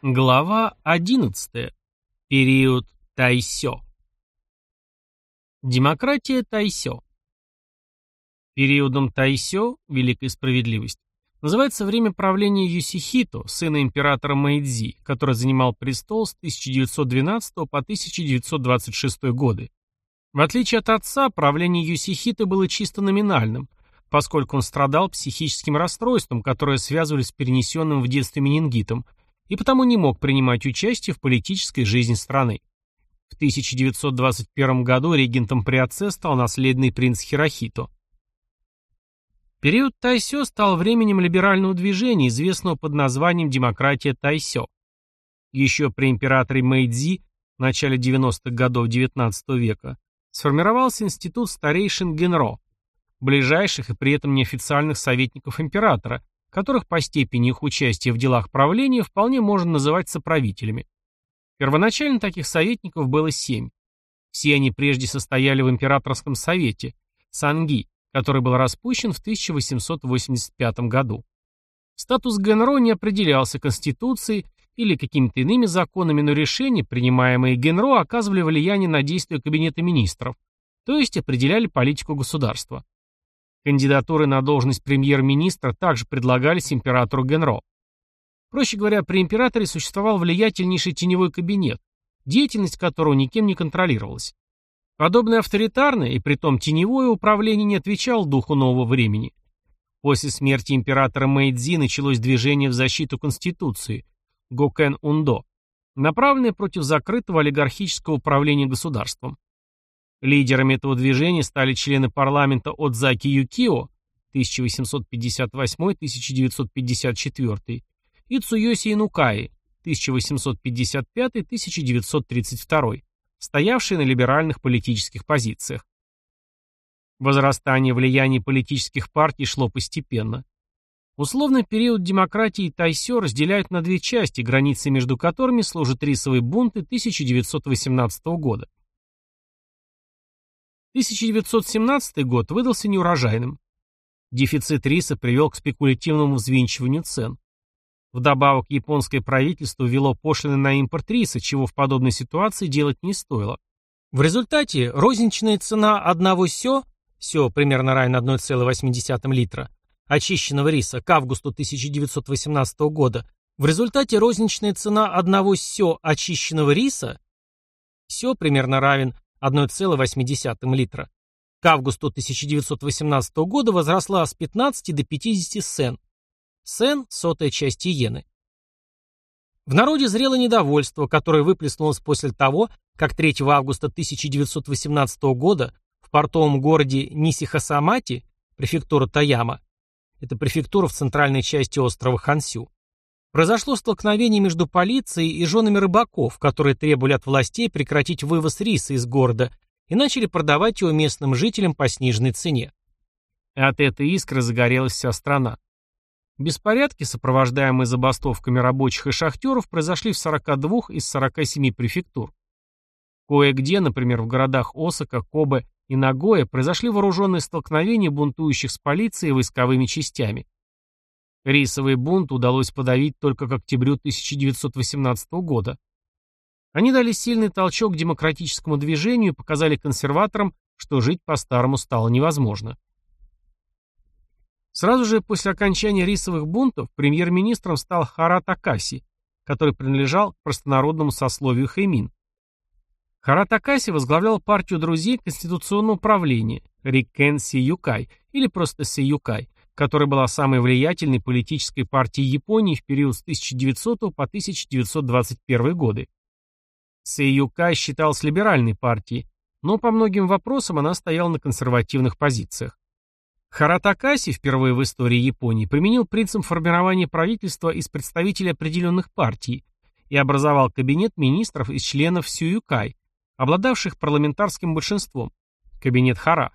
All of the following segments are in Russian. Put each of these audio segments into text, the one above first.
Глава 11. Период Тайсё. Демократия Тайсё. Периодом Тайсё, Великой Справедливости, называется время правления Юсихито, сына императора Мэйдзи, который занимал престол с 1912 по 1926 годы. В отличие от отца, правление Юсихито было чисто номинальным, поскольку он страдал психическим расстройством, которое связывали с перенесенным в детстве менингитом, и потому не мог принимать участие в политической жизни страны. В 1921 году регентом при отце стал наследный принц Хирохито. Период Тайсё стал временем либерального движения, известного под названием «Демократия Тайсё». Еще при императоре Мэйдзи в начале 90-х годов XIX века сформировался институт старейшин Генро, ближайших и при этом неофициальных советников императора, которых по степени их участия в делах правления вполне можно называть соправителями. Первоначально таких советников было семь. Все они прежде состояли в императорском совете, Санги, который был распущен в 1885 году. Статус Генро не определялся Конституцией или какими-то иными законами, но решения, принимаемые Генро, оказывали влияние на действия Кабинета министров, то есть определяли политику государства. Кандидатуры на должность премьер-министра также предлагались императору Генро. Проще говоря, при императоре существовал влиятельнейший теневой кабинет, деятельность которого никем не контролировалась. Подобное авторитарное и притом теневое управление не отвечало духу нового времени. После смерти императора Мэйдзи началось движение в защиту Конституции Гокен-Ундо, направленное против закрытого олигархического управления государством. Лидерами этого движения стали члены парламента Отзаки Юкио 1858-1954 и Цуёси Инукаи 1855-1932, стоявшие на либеральных политических позициях. Возрастание влияния политических партий шло постепенно. Условный период демократии Тайсё разделяют на две части, границы между которыми служат рисовые бунты 1918 года. 1917 год выдался неурожайным. Дефицит риса привел к спекулятивному взвинчиванию цен. Вдобавок, японское правительство ввело пошлины на импорт риса, чего в подобной ситуации делать не стоило. В результате розничная цена одного сё, сё примерно равен 1,8 литра, очищенного риса к августу 1918 года, в результате розничная цена одного сё очищенного риса, сё примерно равен 1,8 литра, к августу 1918 года возросла с 15 до 50 сен. Сен – сотая часть иены. В народе зрело недовольство, которое выплеснулось после того, как 3 августа 1918 года в портовом городе Нисихасамати, префектура Таяма, это префектура в центральной части острова Хансю, Произошло столкновение между полицией и женами рыбаков, которые требовали от властей прекратить вывоз риса из города и начали продавать его местным жителям по сниженной цене. От этой искры загорелась вся страна. Беспорядки, сопровождаемые забастовками рабочих и шахтеров, произошли в 42 из 47 префектур. Кое-где, например, в городах Осака, Кобе и Нагоя, произошли вооруженные столкновения бунтующих с полицией и войсковыми частями. Рисовый бунт удалось подавить только к октябрю 1918 года. Они дали сильный толчок демократическому движению и показали консерваторам, что жить по-старому стало невозможно. Сразу же после окончания рисовых бунтов премьер-министром стал Хара Такаси, который принадлежал к простонародному сословию Хэймин. Хара Такаси возглавлял партию друзей Конституционного управления Рикен Си Юкай или просто Си Юкай, которая была самой влиятельной политической партией Японии в период с 1900 по 1921 годы. Сэйюка считалась либеральной партией, но по многим вопросам она стояла на консервативных позициях. Харатакаси впервые в истории Японии применил принцип формирования правительства из представителей определенных партий и образовал кабинет министров из членов Сююкай, обладавших парламентарским большинством, кабинет Хара.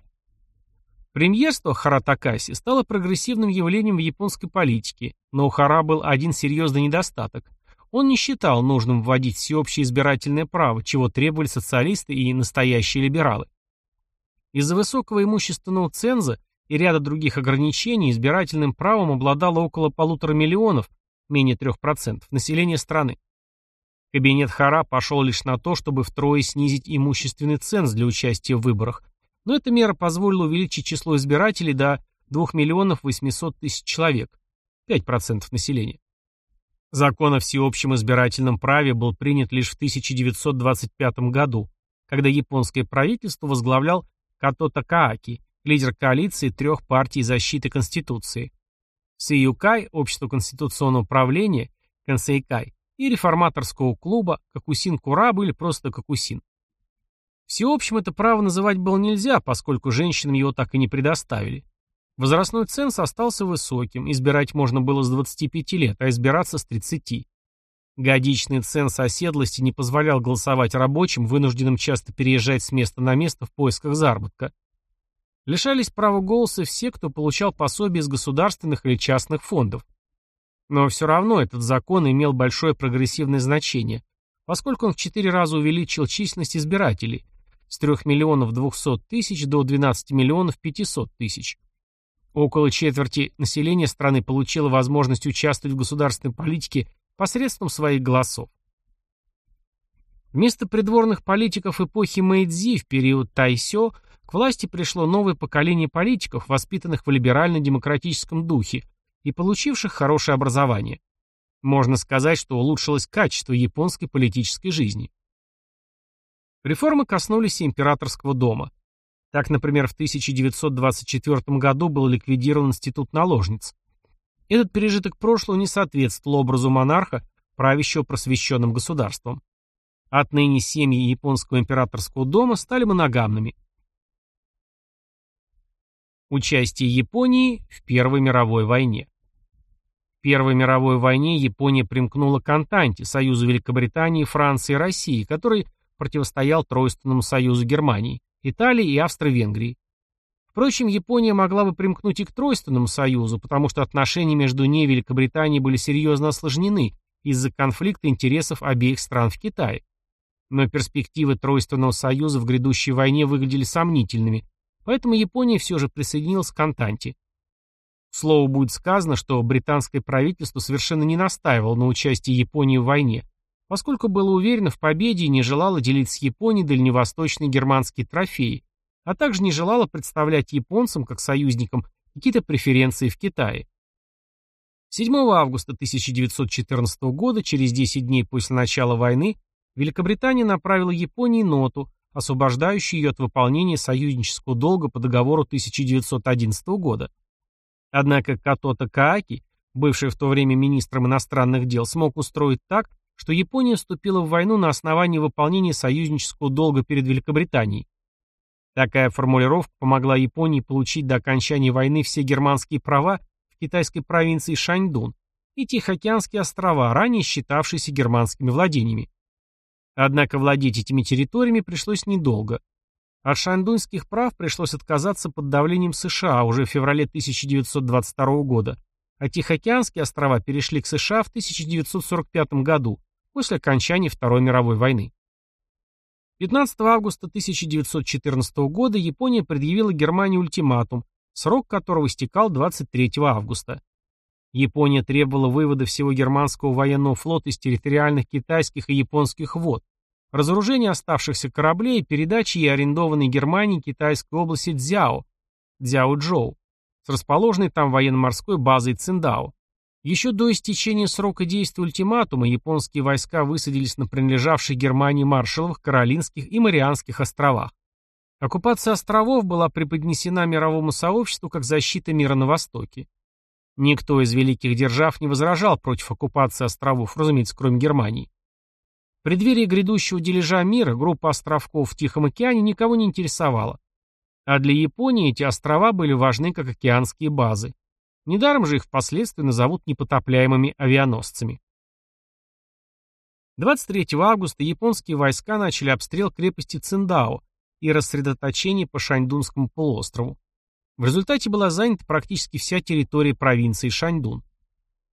Премьерство Харатакаси стало прогрессивным явлением в японской политике, но у Хара был один серьезный недостаток. Он не считал нужным вводить всеобщее избирательное право, чего требовали социалисты и настоящие либералы. Из-за высокого имущественного ценза и ряда других ограничений избирательным правом обладало около полутора миллионов, менее трех процентов, населения страны. Кабинет Хара пошел лишь на то, чтобы втрое снизить имущественный ценз для участия в выборах, но эта мера позволила увеличить число избирателей до 2 миллионов 800 тысяч человек, 5% населения. Закон о всеобщем избирательном праве был принят лишь в 1925 году, когда японское правительство возглавлял Като Такааки, лидер коалиции трех партий защиты Конституции. Сэйюкай, Общество конституционного управления, Консейкай, и реформаторского клуба Кокусин Кураб или просто Кокусин. Всеобщим это право называть было нельзя, поскольку женщинам его так и не предоставили. Возрастной ценз остался высоким, избирать можно было с 25 лет, а избираться с 30. Годичный ценз оседлости не позволял голосовать рабочим, вынужденным часто переезжать с места на место в поисках заработка. Лишались права голоса все, кто получал пособие из государственных или частных фондов. Но все равно этот закон имел большое прогрессивное значение, поскольку он в четыре раза увеличил численность избирателей с 3 миллионов 200 тысяч до 12 миллионов 500 тысяч. Около четверти населения страны получило возможность участвовать в государственной политике посредством своих голосов. Вместо придворных политиков эпохи Мэйдзи в период Тайсё к власти пришло новое поколение политиков, воспитанных в либерально-демократическом духе, и получивших хорошее образование. Можно сказать, что улучшилось качество японской политической жизни. Реформы коснулись и императорского дома. Так, например, в 1924 году был ликвидирован институт наложниц. Этот пережиток прошлого не соответствовал образу монарха, правящего просвещенным государством. Отныне семьи японского императорского дома стали моногамными. Участие Японии в Первой мировой войне. Первой мировой войне Япония примкнула к Антанте, союзу Великобритании, Франции и России, который противостоял Тройственному союзу Германии, Италии и Австро-Венгрии. Впрочем, Япония могла бы примкнуть и к Тройственному союзу, потому что отношения между ней и Великобританией были серьезно осложнены из-за конфликта интересов обеих стран в Китае. Но перспективы Тройственного союза в грядущей войне выглядели сомнительными, поэтому Япония все же присоединилась к Антанте. Слово будет сказано, что британское правительство совершенно не настаивало на участии Японии в войне, поскольку было уверено в победе и не желало делить с Японией дальневосточные германские трофеи, а также не желало представлять японцам, как союзникам, какие-то преференции в Китае. 7 августа 1914 года, через 10 дней после начала войны, Великобритания направила Японии ноту, освобождающую ее от выполнения союзнического долга по договору 1911 года. Однако Катото Кааки, бывший в то время министром иностранных дел, смог устроить так, что Япония вступила в войну на основании выполнения союзнического долга перед Великобританией. Такая формулировка помогла Японии получить до окончания войны все германские права в китайской провинции Шаньдун и Тихоокеанские острова, ранее считавшиеся германскими владениями. Однако владеть этими территориями пришлось недолго. От шандунских прав пришлось отказаться под давлением США уже в феврале 1922 года, а Тихоокеанские острова перешли к США в 1945 году, после окончания Второй мировой войны. 15 августа 1914 года Япония предъявила Германии ультиматум, срок которого истекал 23 августа. Япония требовала вывода всего германского военного флота из территориальных китайских и японских вод, разоружение оставшихся кораблей и передачи ей арендованной Германии китайской области Цзяо, Цзяо-Джоу, с расположенной там военно-морской базой Циндао. Еще до истечения срока действия ультиматума японские войска высадились на принадлежавших Германии маршаловых, Каролинских и Марианских островах. Оккупация островов была преподнесена мировому сообществу как защита мира на Востоке. Никто из великих держав не возражал против оккупации островов, разумеется, кроме Германии преддверии грядущего дележа мира группа островков в Тихом океане никого не интересовала. А для Японии эти острова были важны как океанские базы. Недаром же их впоследствии назовут непотопляемыми авианосцами. 23 августа японские войска начали обстрел крепости Циндао и рассредоточение по Шаньдунскому полуострову. В результате была занята практически вся территория провинции Шаньдун.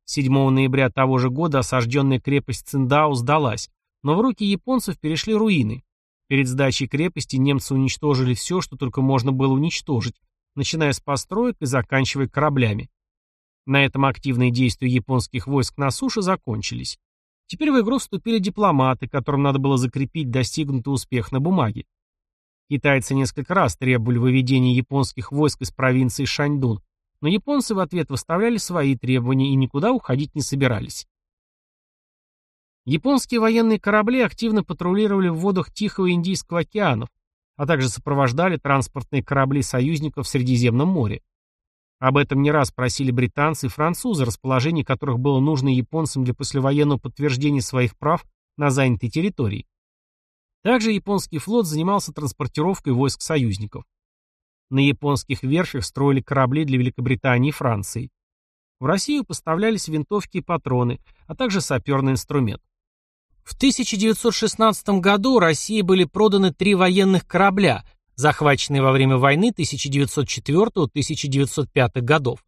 7 ноября того же года осажденная крепость Циндао сдалась, но в руки японцев перешли руины. Перед сдачей крепости немцы уничтожили все, что только можно было уничтожить, начиная с построек и заканчивая кораблями. На этом активные действия японских войск на суше закончились. Теперь в игру вступили дипломаты, которым надо было закрепить достигнутый успех на бумаге. Китайцы несколько раз требовали выведения японских войск из провинции Шаньдун, но японцы в ответ выставляли свои требования и никуда уходить не собирались. Японские военные корабли активно патрулировали в водах Тихого и Индийского океанов, а также сопровождали транспортные корабли союзников в Средиземном море. Об этом не раз просили британцы и французы, расположение которых было нужно японцам для послевоенного подтверждения своих прав на занятой территории. Также японский флот занимался транспортировкой войск союзников. На японских верфях строили корабли для Великобритании и Франции. В Россию поставлялись винтовки и патроны, а также саперный инструмент. В 1916 году России были проданы три военных корабля, захваченные во время войны 1904-1905 годов.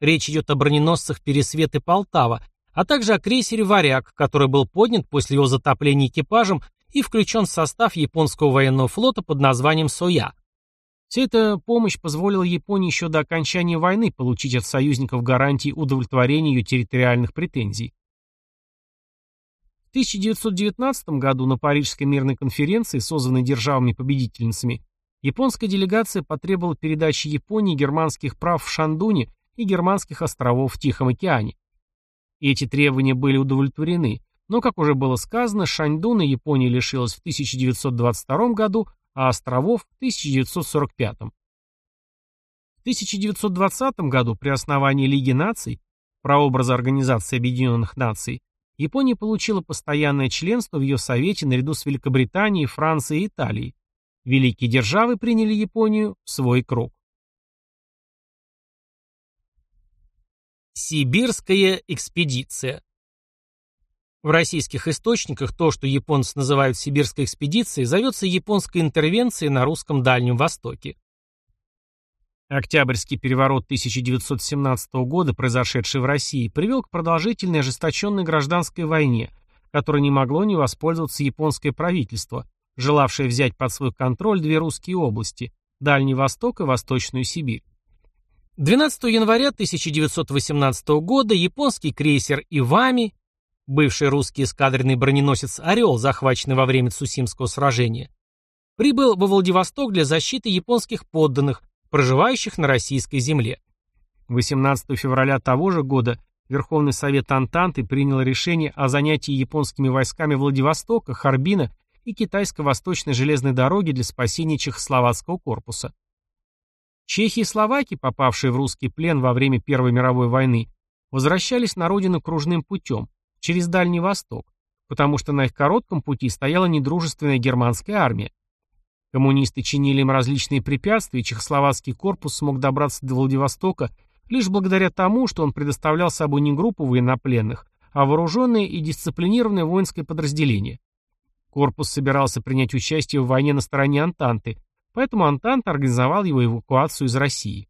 Речь идет о броненосцах «Пересвет» и «Полтава», а также о крейсере «Варяг», который был поднят после его затопления экипажем и включен в состав японского военного флота под названием «Соя». Вся эта помощь позволила Японии еще до окончания войны получить от союзников гарантии удовлетворения ее территориальных претензий. В 1919 году на Парижской мирной конференции, созванной державами-победительницами, японская делегация потребовала передачи Японии германских прав в Шандуне и германских островов в Тихом океане. Эти требования были удовлетворены, но, как уже было сказано, Шаньдуна Япония лишилась в 1922 году, а островов в 1945. В 1920 году при основании Лиги наций, прообраза Организации Объединенных Наций, Япония получила постоянное членство в ее Совете наряду с Великобританией, Францией и Италией. Великие державы приняли Японию в свой круг. Сибирская экспедиция В российских источниках то, что японцы называют сибирской экспедицией, зовется японской интервенцией на русском Дальнем Востоке. Октябрьский переворот 1917 года, произошедший в России, привел к продолжительной ожесточенной гражданской войне, которой не могло не воспользоваться японское правительство, желавшее взять под свой контроль две русские области – Дальний Восток и Восточную Сибирь. 12 января 1918 года японский крейсер «Ивами», бывший русский эскадренный броненосец «Орел», захваченный во время Цусимского сражения, прибыл во Владивосток для защиты японских подданных, проживающих на российской земле. 18 февраля того же года Верховный Совет Антанты принял решение о занятии японскими войсками Владивостока, Харбина и Китайско-Восточной железной дороги для спасения Чехословацкого корпуса. Чехи и словаки, попавшие в русский плен во время Первой мировой войны, возвращались на родину кружным путем, через Дальний Восток, потому что на их коротком пути стояла недружественная германская армия. Коммунисты чинили им различные препятствия, и чехословацкий корпус смог добраться до Владивостока лишь благодаря тому, что он предоставлял собой не группу военнопленных, а вооруженное и дисциплинированное воинское подразделение. Корпус собирался принять участие в войне на стороне Антанты, поэтому Антанта организовал его эвакуацию из России.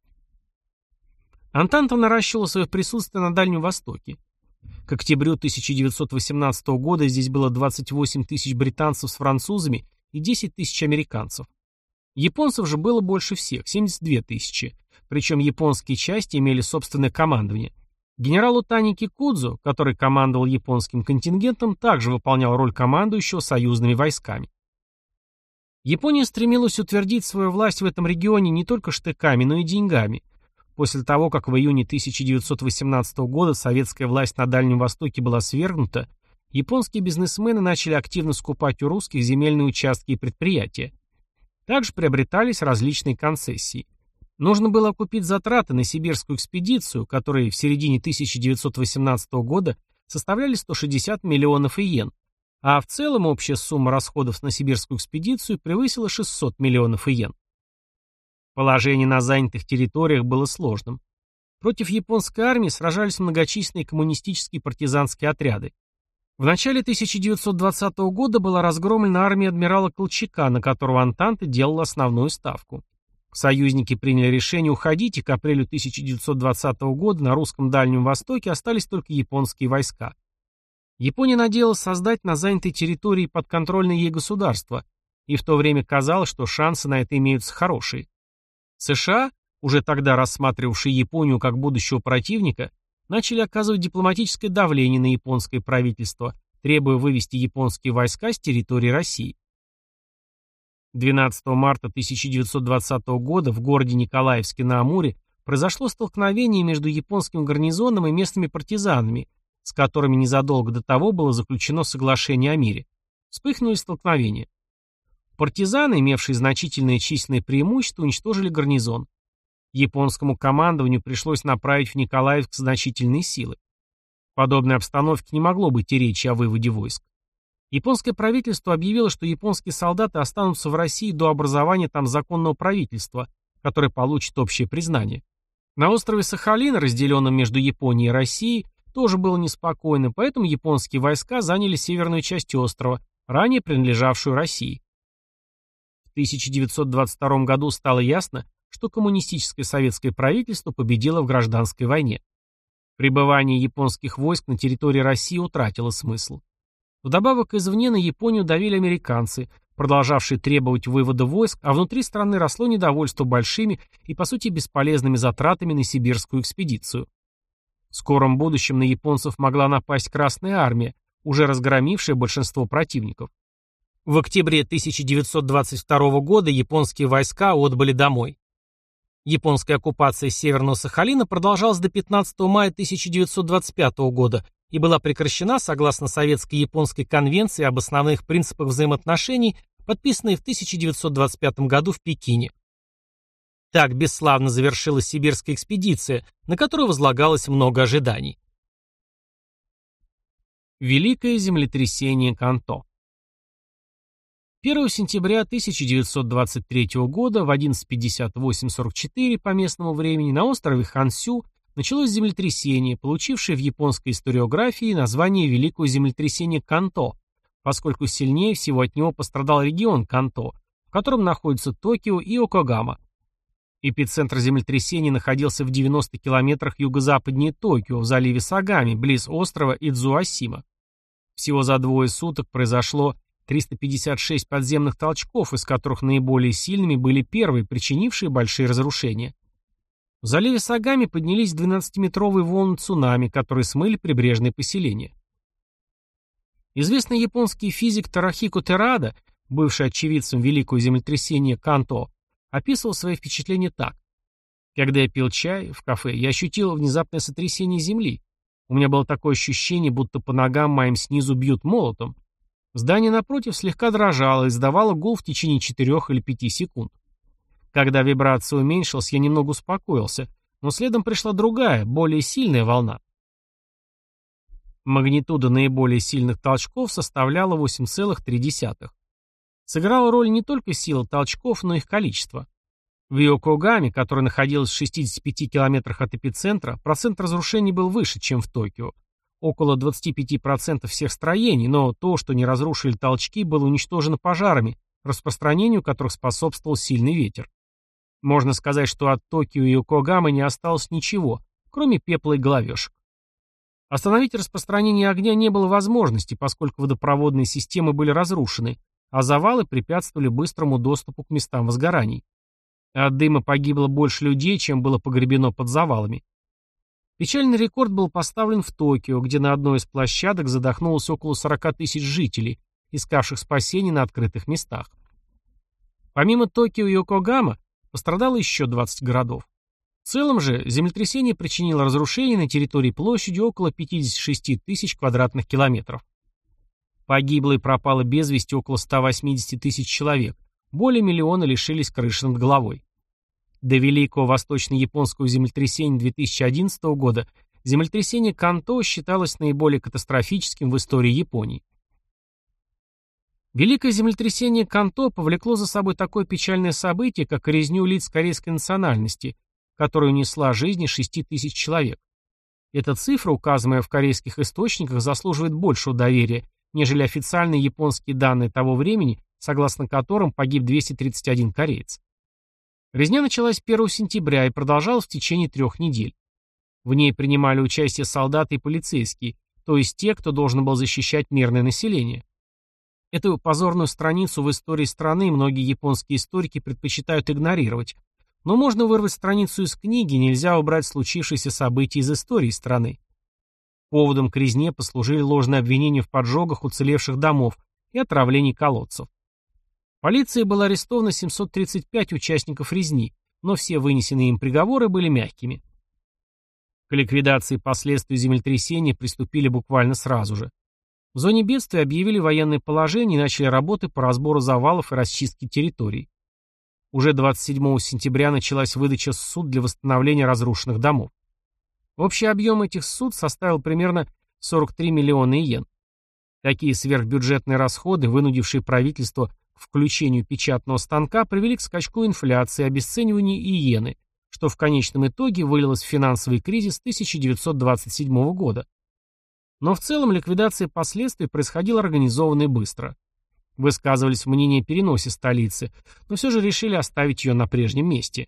Антанта наращивала свое присутствие на Дальнем Востоке. К октябрю 1918 года здесь было 28 тысяч британцев с французами и 10 тысяч американцев. Японцев же было больше всех, 72 тысячи, причем японские части имели собственное командование. Генералу Таники Кудзу, который командовал японским контингентом, также выполнял роль командующего союзными войсками. Япония стремилась утвердить свою власть в этом регионе не только штыками, но и деньгами. После того, как в июне 1918 года советская власть на Дальнем Востоке была свергнута, японские бизнесмены начали активно скупать у русских земельные участки и предприятия. Также приобретались различные концессии. Нужно было окупить затраты на сибирскую экспедицию, которые в середине 1918 года составляли 160 миллионов иен, а в целом общая сумма расходов на сибирскую экспедицию превысила 600 миллионов иен. Положение на занятых территориях было сложным. Против японской армии сражались многочисленные коммунистические партизанские отряды. В начале 1920 года была разгромлена армия адмирала Колчака, на которого Антанта делала основную ставку. Союзники приняли решение уходить, и к апрелю 1920 года на русском Дальнем Востоке остались только японские войска. Япония надеялась создать на занятой территории подконтрольное ей государство, и в то время казалось, что шансы на это имеются хорошие. США, уже тогда рассматривавшие Японию как будущего противника, начали оказывать дипломатическое давление на японское правительство, требуя вывести японские войска с территории России. 12 марта 1920 года в городе Николаевске на Амуре произошло столкновение между японским гарнизоном и местными партизанами, с которыми незадолго до того было заключено соглашение о мире. Вспыхнули столкновения. Партизаны, имевшие значительное численное преимущество, уничтожили гарнизон. Японскому командованию пришлось направить в Николаевск значительные силы. В подобной обстановке не могло быть и речи о выводе войск. Японское правительство объявило, что японские солдаты останутся в России до образования там законного правительства, которое получит общее признание. На острове Сахалин, разделенном между Японией и Россией, тоже было неспокойно, поэтому японские войска заняли северную часть острова, ранее принадлежавшую России. В 1922 году стало ясно, что коммунистическое советское правительство победило в гражданской войне. Пребывание японских войск на территории России утратило смысл. Вдобавок извне на Японию давили американцы, продолжавшие требовать вывода войск, а внутри страны росло недовольство большими и, по сути, бесполезными затратами на сибирскую экспедицию. В скором будущем на японцев могла напасть Красная Армия, уже разгромившая большинство противников. В октябре 1922 года японские войска отбыли домой. Японская оккупация Северного Сахалина продолжалась до 15 мая 1925 года и была прекращена согласно Советско-японской конвенции об основных принципах взаимоотношений, подписанной в 1925 году в Пекине. Так бесславно завершилась сибирская экспедиция, на которую возлагалось много ожиданий. Великое землетрясение Канто 1 сентября 1923 года в 11.58.44 по местному времени на острове Хансю началось землетрясение, получившее в японской историографии название Великого землетрясения Канто, поскольку сильнее всего от него пострадал регион Канто, в котором находятся Токио и Окогама. Эпицентр землетрясения находился в 90 километрах юго-западнее Токио, в заливе Сагами, близ острова Идзуасима. Всего за двое суток произошло 356 подземных толчков, из которых наиболее сильными были первые, причинившие большие разрушения. В заливе Сагами поднялись 12-метровые волны цунами, которые смыли прибрежные поселения. Известный японский физик Тарахико Терада, бывший очевидцем великого землетрясения Канто, описывал свои впечатления так. Когда я пил чай в кафе, я ощутил внезапное сотрясение земли. У меня было такое ощущение, будто по ногам моим снизу бьют молотом. Здание напротив слегка дрожало и издавало гул в течение 4 или 5 секунд. Когда вибрация уменьшилась, я немного успокоился, но следом пришла другая, более сильная волна. Магнитуда наиболее сильных толчков составляла 8,3. Сыграла роль не только сила толчков, но и их количество. В Йокогаме, который находился в 65 километрах от эпицентра, процент разрушений был выше, чем в Токио около 25% всех строений, но то, что не разрушили толчки, было уничтожено пожарами, распространению которых способствовал сильный ветер. Можно сказать, что от Токио и Йокогамы не осталось ничего, кроме пепла и головешек. Остановить распространение огня не было возможности, поскольку водопроводные системы были разрушены, а завалы препятствовали быстрому доступу к местам возгораний. От дыма погибло больше людей, чем было погребено под завалами. Печальный рекорд был поставлен в Токио, где на одной из площадок задохнулось около 40 тысяч жителей, искавших спасения на открытых местах. Помимо Токио и Йокогама, пострадало еще 20 городов. В целом же землетрясение причинило разрушение на территории площадью около 56 тысяч квадратных километров. Погибло и пропало без вести около 180 тысяч человек, более миллиона лишились крыши над головой. До Великого Восточно-Японского землетрясения 2011 года землетрясение Канто считалось наиболее катастрофическим в истории Японии. Великое землетрясение Канто повлекло за собой такое печальное событие, как резню лиц корейской национальности, которая унесла жизни 6 тысяч человек. Эта цифра, указанная в корейских источниках, заслуживает большего доверия, нежели официальные японские данные того времени, согласно которым погиб 231 кореец. Резня началась 1 сентября и продолжалась в течение трех недель. В ней принимали участие солдаты и полицейские, то есть те, кто должен был защищать мирное население. Эту позорную страницу в истории страны многие японские историки предпочитают игнорировать, но можно вырвать страницу из книги, нельзя убрать случившиеся события из истории страны. Поводом к резне послужили ложные обвинения в поджогах уцелевших домов и отравлении колодцев. Полицией было арестовано 735 участников резни, но все вынесенные им приговоры были мягкими. К ликвидации последствий землетрясения приступили буквально сразу же. В зоне бедствия объявили военное положение и начали работы по разбору завалов и расчистке территорий. Уже 27 сентября началась выдача суд для восстановления разрушенных домов. Общий объем этих суд составил примерно 43 миллиона иен. Такие сверхбюджетные расходы, вынудившие правительство к включению печатного станка, привели к скачку инфляции и обесцениванию иены, что в конечном итоге вылилось в финансовый кризис 1927 года. Но в целом ликвидация последствий происходила организованно и быстро. Высказывались мнения о переносе столицы, но все же решили оставить ее на прежнем месте.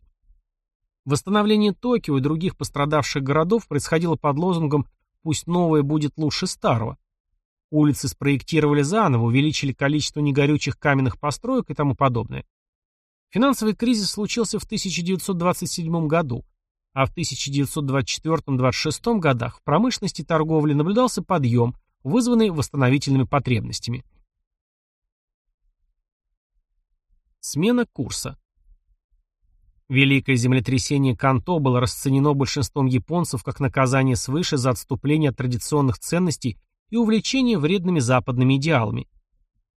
Восстановление Токио и других пострадавших городов происходило под лозунгом «Пусть новое будет лучше старого». Улицы спроектировали заново, увеличили количество негорючих каменных построек и тому подобное. Финансовый кризис случился в 1927 году, а в 1924-26 годах в промышленности и торговле наблюдался подъем, вызванный восстановительными потребностями. Смена курса. Великое землетрясение Канто было расценено большинством японцев как наказание свыше за отступление от традиционных ценностей и увлечение вредными западными идеалами.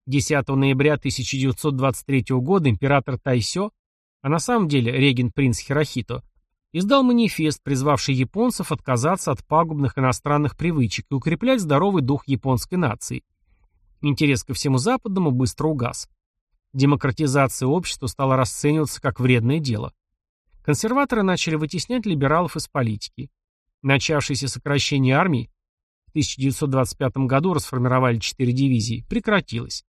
10 ноября 1923 года император Тайсё, а на самом деле регент-принц Хирохито, издал манифест, призвавший японцев отказаться от пагубных иностранных привычек и укреплять здоровый дух японской нации. Интерес ко всему западному быстро угас. Демократизация общества стала расцениваться как вредное дело. Консерваторы начали вытеснять либералов из политики. Начавшееся сокращение армии в 1925 году расформировали четыре дивизии, прекратилось.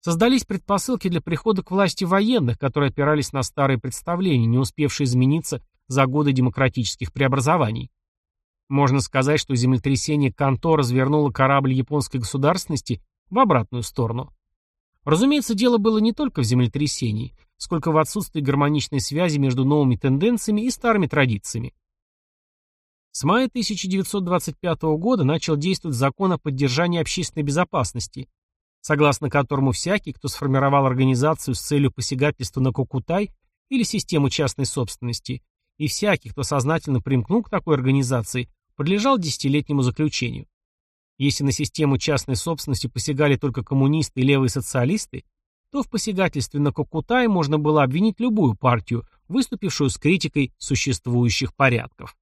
Создались предпосылки для прихода к власти военных, которые опирались на старые представления, не успевшие измениться за годы демократических преобразований. Можно сказать, что землетрясение Канто развернуло корабль японской государственности в обратную сторону. Разумеется, дело было не только в землетрясении, сколько в отсутствии гармоничной связи между новыми тенденциями и старыми традициями. С мая 1925 года начал действовать закон о поддержании общественной безопасности, согласно которому всякий, кто сформировал организацию с целью посягательства на Кокутай или систему частной собственности, и всякий, кто сознательно примкнул к такой организации, подлежал десятилетнему заключению. Если на систему частной собственности посягали только коммунисты и левые социалисты, то в посягательстве на Кокутай можно было обвинить любую партию, выступившую с критикой существующих порядков.